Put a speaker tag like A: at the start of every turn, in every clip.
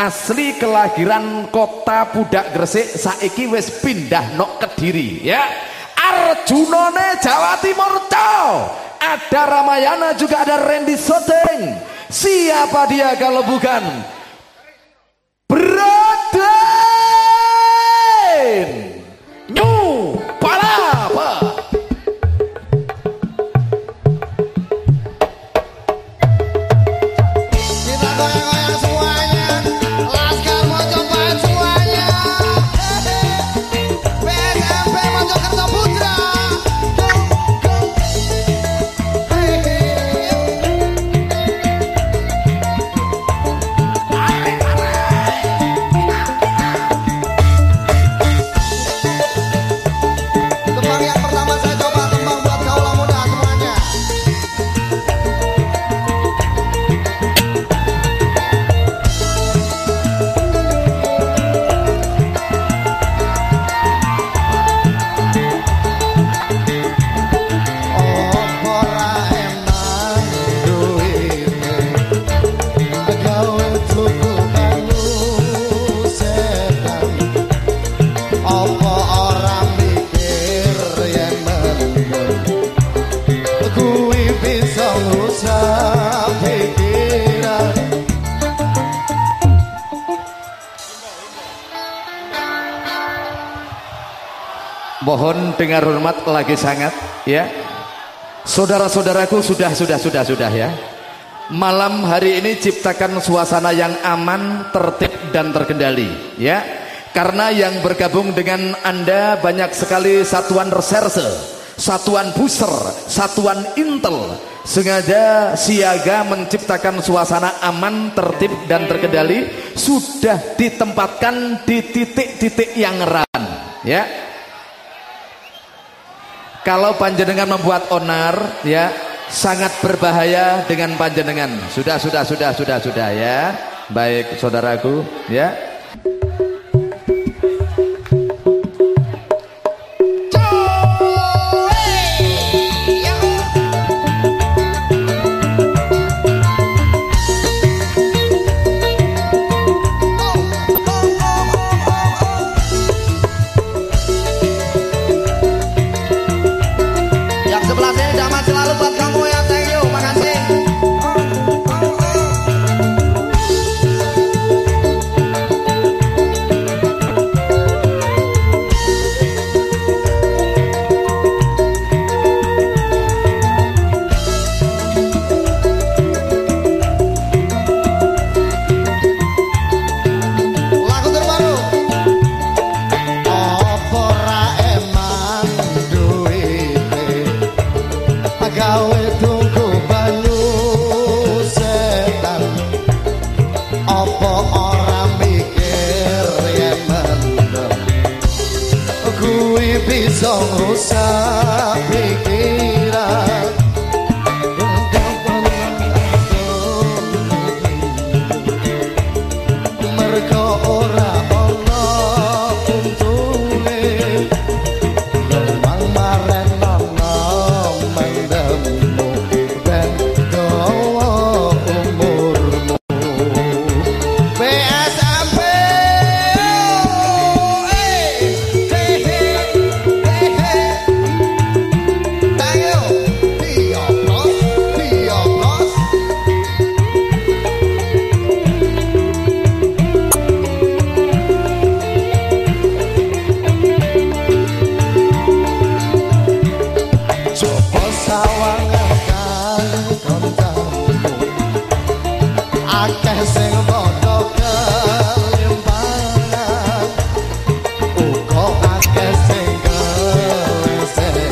A: asli kelahiran kota Pudak Gresik saiki wis pindah nok Kediri ya. Arjunone Jawa Timur Cow ada Ramayana juga ada Randy Soteng siapa dia kalau bukan? Braden Mohon dengar hormat lagi sangat ya. Saudara-saudaraku sudah sudah sudah sudah ya. Malam hari ini ciptakan suasana yang aman, tertib dan terkendali ya. Karena yang bergabung dengan Anda banyak sekali satuan reserse, satuan booster, satuan intel sengaja siaga menciptakan suasana aman, tertib dan terkendali sudah ditempatkan di titik-titik yang rawan ya. Kalau panjenengan membuat onar ya sangat berbahaya dengan panjenengan. Sudah sudah sudah sudah sudah ya. Baik saudaraku ya.
B: song rusak Akeh sing padha kelimpahan Uga akeh sing kelesetan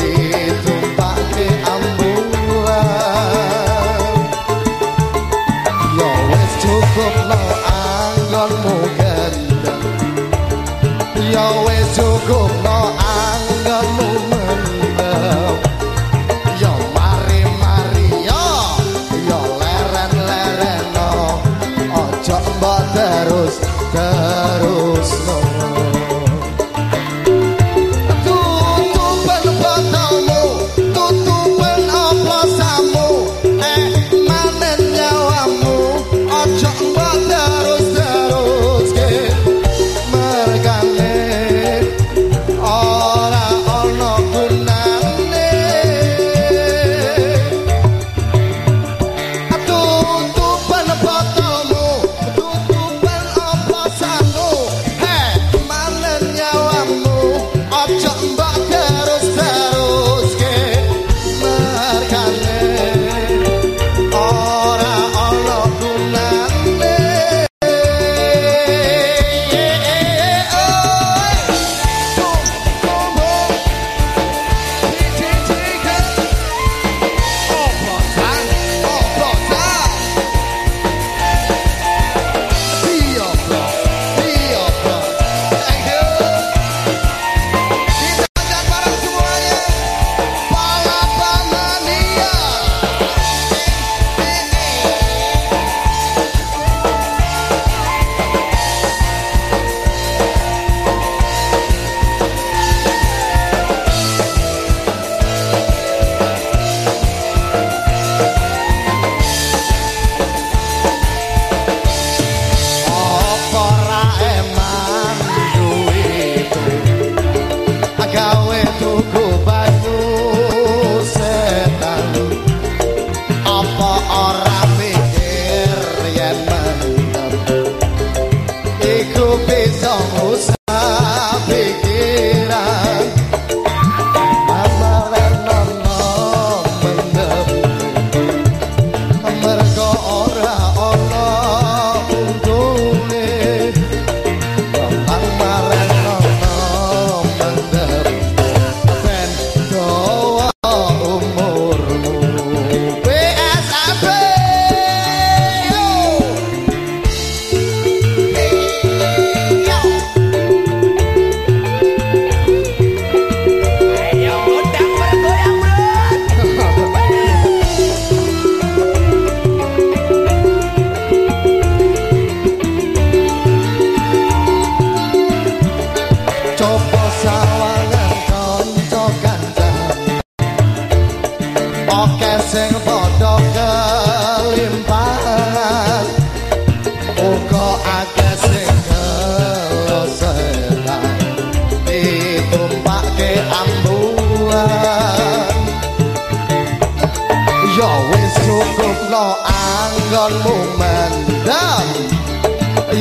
B: Ditumpake ambulan Ya wis cukup karo snow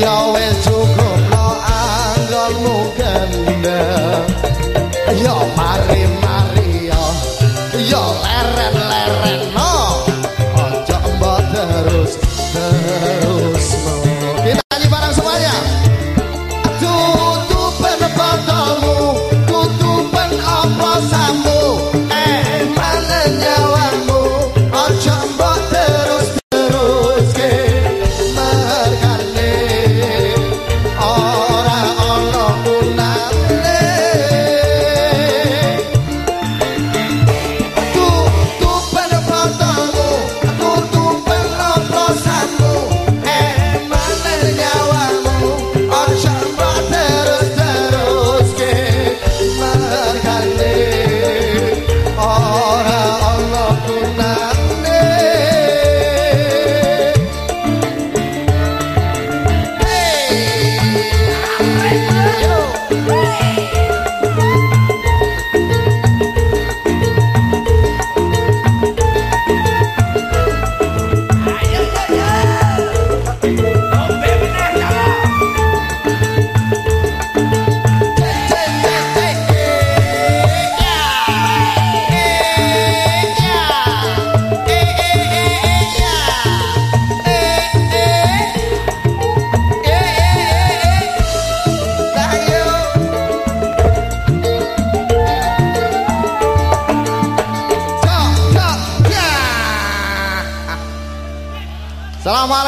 B: Ya wis cukup lo anggonmu gendeng